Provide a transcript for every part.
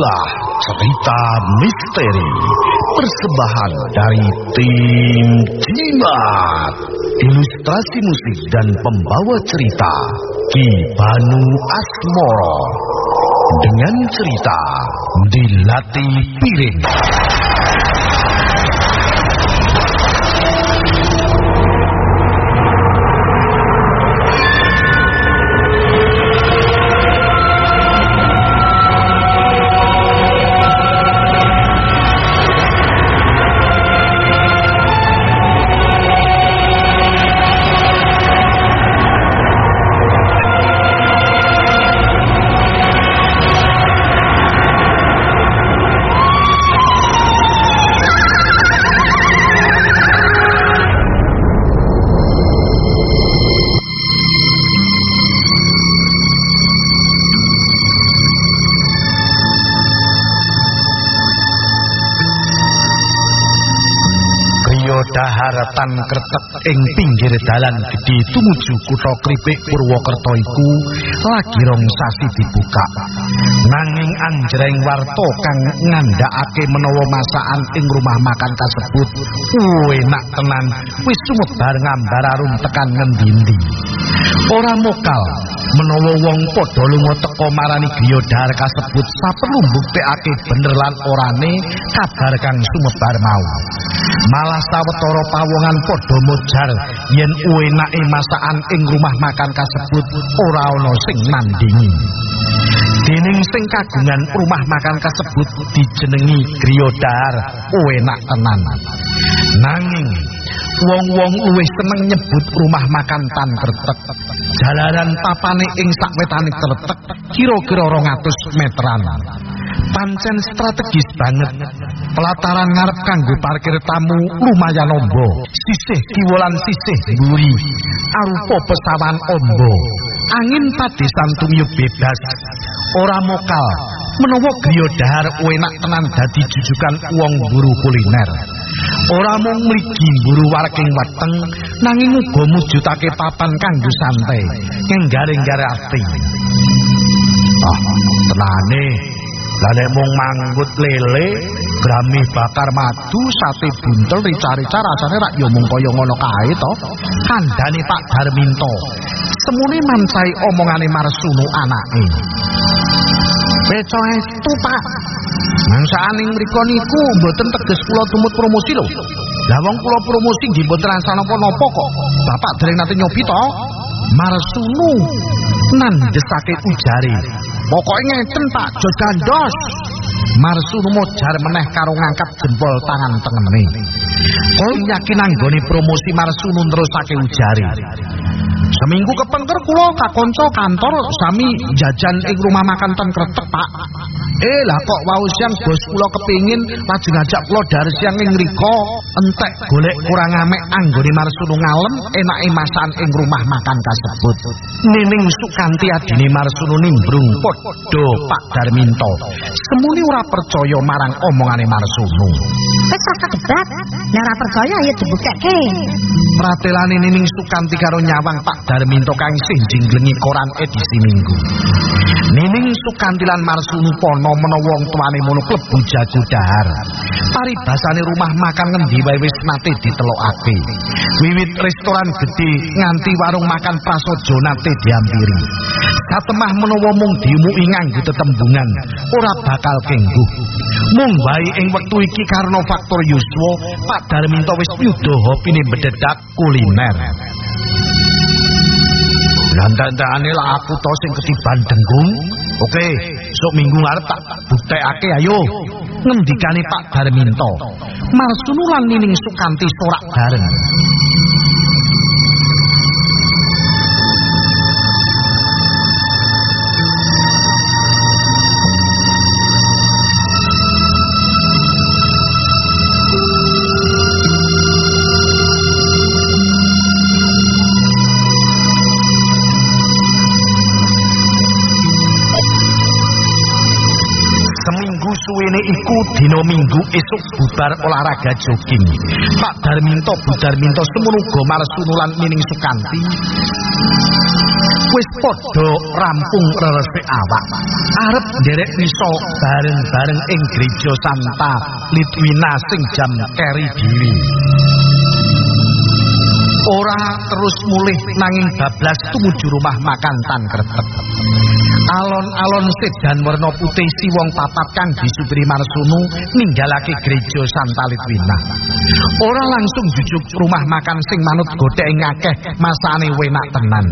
Cerita Misteri Persembahan dari tim Jimat Ilustrasi musik dan pembawa cerita Ki Banu Asmoro. Dengan cerita Dilatih Piring dahar tan kretek ing pinggir dalan gedhe tumuju kutha Kripik Purwokerto iku lagi rong sasi dibuka. Nanging anjreng warta kang ngandhakake menawa masakan ing rumah makan kasebut enak tenan wis sumebar ngambar arum tekan ngendi-endi. Ora mokal menawa wong padha lunga teka marani griya dahar kasebut saperlu mbuktekake bener lan orane kabar kang sumebar mau. Malah sawetara pawongan padha mojar yen enake masakan ing rumah makan kasebut ora ana sing nandingi. Dening sing kagungan rumah makan kasebut dijenengi Griodar, enak tenan. Nanging wong-wong luwih seneng nyebut rumah makan tan kretek. Jalanan papane ing sakwetane kretek kira-kira 200 meteran. pancen strategis banget. Pelataran ngarep kanggo parkir tamu lumayan ombo. Sisih kiwolan sisih mburi. Arupa pesawan ombo. Angin padesan tumiyup bebas. Ora mokal. Menawa griya dahar enak tenan dadi jujukan wong buru kuliner ora mung mligi mburu warking weteng nanging uga mujudake papan kanggo santai ngenggare-nggare ati ah tenane Lah nek mung manggut lele, gramih bakar madu, sate buntel rica-rica rasane rak ya mung kaya ngono kae to. Kandhane Pak Darminto. Semune mancai omongane Marsunu anake. Beco estu, Pak. Mangsane mriku niku mboten teges kula tumut promosi lho. Lah wong kula promosi nggih mboten rasa napa-napa kok. Bapak dereng nate nyobi to. Marsunu nandesake ujare. Pokoke ngeten Pak, jos gandos. Marsunu mojar meneh karo ngangkat jempol tangan tengene. Kok yakin anggone promosi Marsunu nerusake ujare. Seminggu kepengker kula kakonco kantor sami jajan ing rumah makan ten kretek, Pak. Eh lah kok wau siang bos kula kepingin lajeng ngajak kula dari siang ing mriko entek golek kurang amek anggone Marsunu ngalem enake masakan ing rumah makan kasebut. Nining Sukanti adine Marsunu nimbrung padha Pak Darminto. Semuni ora percaya marang omongane Marsunu. Wis ora debat, nek ora percaya ya dibukake. Pratelane Nining Sukanti karo nyawang Pak Darminto kang sing jinglengi koran edisi Minggu. Nining Sukanti lan Marsunu pono menawa wong tuane mono klebu jago dahar. Paribasane rumah makan ngendi wae wis nate ditelokake. Wiwit restoran gede nganti warung makan prasojo nate diampiri. Satemah menawa mung dimuki nganggo tetembungan ora bakal kengguh. Mung wae ing wektu iki karena faktor yuswa Pak Darminto wis nyuda hopine bededak kuliner. Lantan-tane lah aku to sing ketiban denggung. Oke, sok minggu ngarep tak buktekake ayo. Ngendikane Pak Darminto. Marsunu lan Nining Sukanti sorak bareng. Suwene iku dina Minggu esuk bubar olahraga jogging. Pak Darminto Budarminto semono uga Marsuno lan Mining Sukanti. Wis padha rampung resik awak. Arep nderek iso bareng-bareng ing Gereja Santa Litwina sing jam keri dhewe. ora terus mulih nanging bablas tumuju rumah makan tan kretep. Alon-alon sedan warna putih si wong papat kang disupiri Marsunu ninggalake gereja Santa Litwina. Ora langsung jujuk rumah makan sing manut godhek ngakeh masane wenak tenan.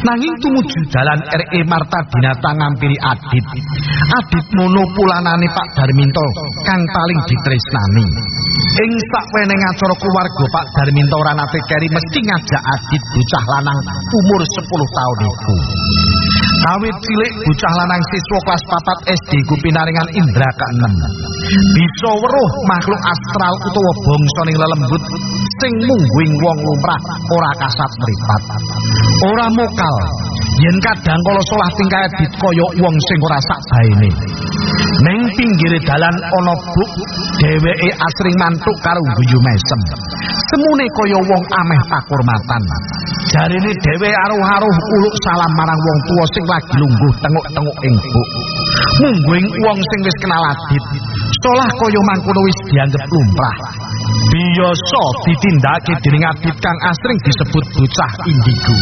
Nanging tumuju dalan RE Marta Dinata ngampiri Adit. Adit mono pulanane Pak Darminto kang paling ditresnani. Ing sakweneng acara keluarga Pak Darminto ora nate keri mesti ngajak Adit bocah lanang umur 10 tahun iku. Awit cilik bocah lanang siswa kelas 4 SD ku pinaringan indra ke-6. Bisa weruh makhluk astral utawa bangsa ning lelembut sing mungguing wong lumrah ora kasat mripat. Ora mokal yen kadang kala salah tingkah Adit kaya wong sing ora sak baene. Ning pinggir dalan ana buk dheweke asring mantuk karo guyu mesem. Semune kaya wong ameh pakurmatan. Jarine dhewe aruh-aruh uluk salam marang wong tuwa sing lagi lungguh tenguk-tenguk ing buk. Mungguing wong sing wis kenal adit, solah kaya mangkono wis dianggep lumrah. Biasa ditindakake dening adit kang asring disebut bocah indigo.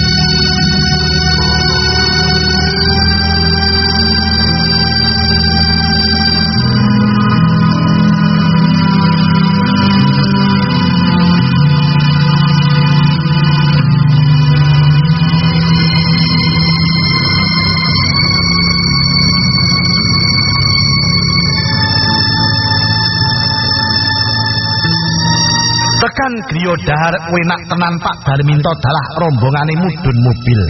Tekan griya dahar enak tenan Pak Darminto dalah rombongane mudhun mobil.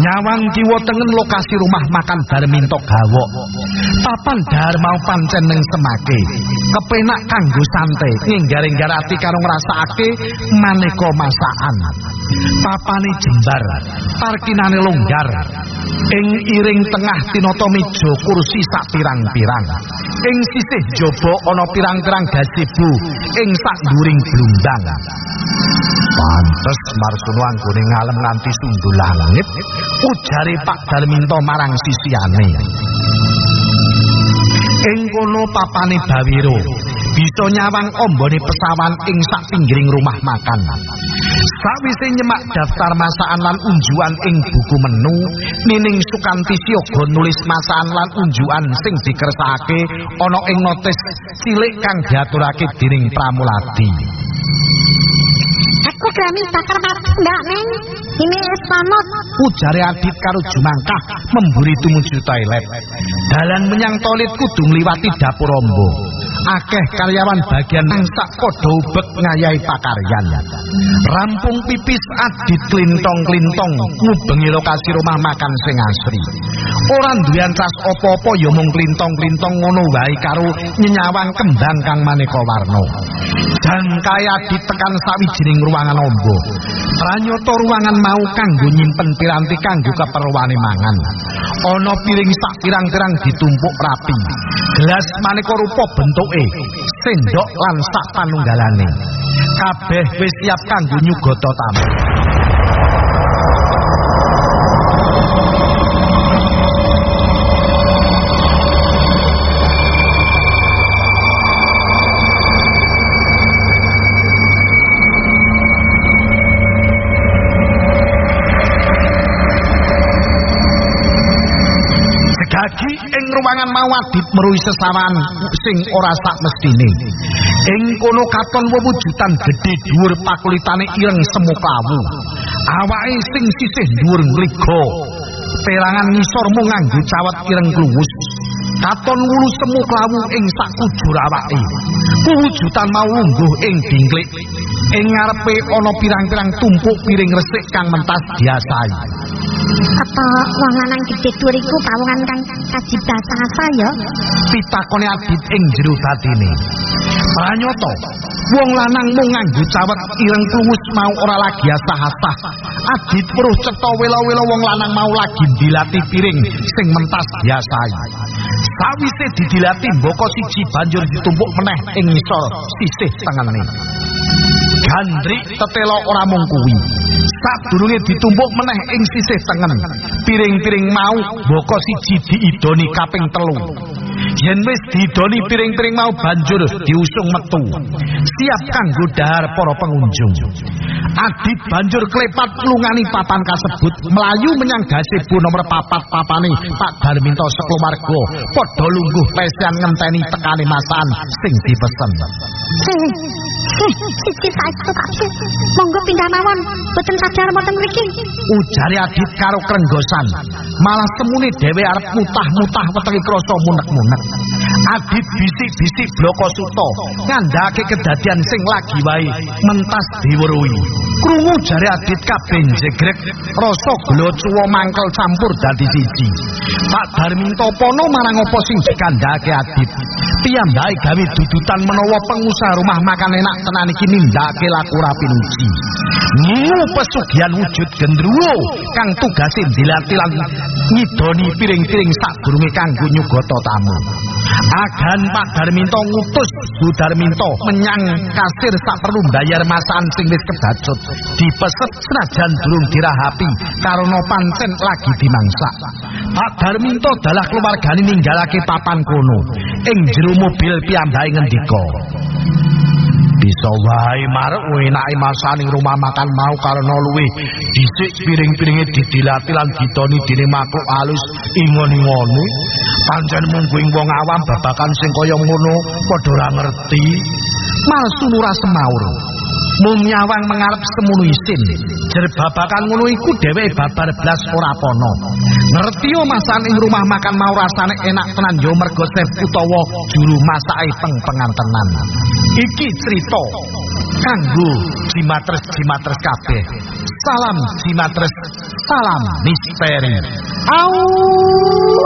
Nyawang kiwa tengen lokasi rumah makan Darminto gawok. Papan dahar mau pancen ning semake. Kepenak kanggo santai nginggar-inggar ati karo ngrasakake maneka masakan. Papane jembar, parkinane longgar. Ing iring tengah tinata meja kursi sak pirang-pirang. Ing sisih jaba ana pirang-pirang gazebo ing sak dhuwuring blumbang. Pantes Marsono anggone ngalem nganti sundul langit, ujare Pak Darminto marang sisiane. Ing kono papane Bawiro bisa nyawang ombone pesawan ing sak pinggiring rumah makan. Sawise nyemak daftar masakan lan unjuan ing buku menu, Nining Sukanti Siyoga nulis masakan lan unjuan sing dikersakake ana ing notis cilik kang diaturake dening Pramuladi. Aku grami bakar ndak neng. Ini es panot. Ujare Adit karo Jumangkah memburi tumuju toilet. Dalan menyang toilet kudu ngliwati dapur ombo. Akeh karyawan bagian sak padha ubek ngayahi pakaryan. Rampung pipis Adit klintong-klintong ngubengi lokasi rumah makan sing asri. Ora duwe ancas apa-apa ya mung klintong-klintong ngono wae karo nyenyawang kembang kang maneka warna. Jangkai Adit tekan sawijining ruangan ombo. Pranyata ruangan mau kanggo nyimpen piranti kanggo keperluane mangan. Ana piring sak pirang-pirang ditumpuk rapi. Gelas maneka rupa bentuke, sendok lan sak panunggalane. Kabeh wis siap kanggo nyugata tamu. Segagi ing ruangan mau adit meruhi sesawan sing ora sak mestine. Ing kono katon wewujudan gedhe dhuwur pakulitane ireng semu klawu. Awake sing sisih dhuwur ngriga. Perangan ngisor mung nganggo cawet ireng kluwus. Katon wulu semu klawu ing sak kujur awake. Wewujudan mau lungguh ing dingklik. Ing ngarepe ana pirang-pirang tumpuk piring resik kang mentas diasai. Apa wong lanang gedhe dhuwur iku pawongan kang kaji basa ya? pitakone adit ing jero batine. Pranyata, wong lanang mung nganggo cawet ireng kluwus mau ora lagi asah-asah. Adit weruh cetha wela-wela wong lanang mau lagi dilati piring sing mentas biasai. Sawise didilati mboko siji banjur ditumpuk meneh ing ngisor sisih tengene. Gandrik tetelo ora mung kuwi. Sadurunge ditumpuk meneh ing sisih tengen, piring-piring mau mboko siji diidoni kaping telu. Yen wis didoni piring-piring mau banjur diusung metu. Siap kanggo dahar para pengunjung. Adit banjur klepat lungani papan kasebut melayu menyang gazebo nomor papat papane Pak Darminto sekeluarga padha lungguh lesan ngenteni tekane masan sing dipesen. Sisi saestu Pak. Monggo pindah mawon. Boten sadar wonten mriki. Ujare Adit karo krenggosan. Malah temune dhewe arep mutah-mutah wetenge krasa munek-munek. Adit bisik-bisik bloko suto ngandhake kedadian sing lagi wae mentas diweruhi. Krungu jare Adit kabeh jegrek rasa gelo cuwa mangkel campur dadi siji. Pak Darminto pono marang apa sing dikandhake Adit. Piyambake gawe dudutan menawa pengusaha rumah makan enak tenan iki nindakake laku rapi. Ngu pesugihan wujud gendruwo kang tugase dilati lan ngidoni piring-piring sadurunge kanggo nyugata tamu. Agan Pak Darminto ngutus Bu Darminto menyang kasir sak perlu bayar masan sing wis kebacut. Dipeset senajan durung dirahapi karena pancen lagi dimangsak. Pak Darminto dalah keluargane ninggalake papan kono. Ing jero mobil piyambake ngendika. Bisa wae marek enake masaning rumah makan mau karena luwih dhisik piring-piringe didilati lan ditoni dening makhluk alus ingon-ingone. Pancen mungguing wong awam babakan sing kaya ngono padha ora ngerti. Malsu ora semaur. Mung nyawang mengarep semono isin. Jer babakan ngono iku dheweke babar blas ora pono. Ngerti yo masaning rumah makan mau rasane enak tenan yo mergo chef utawa juru masake peng-pengan tenan. Iki cerita kanggo jimatres-jimatres kabeh. Salam jimatres, salam misteri. Au!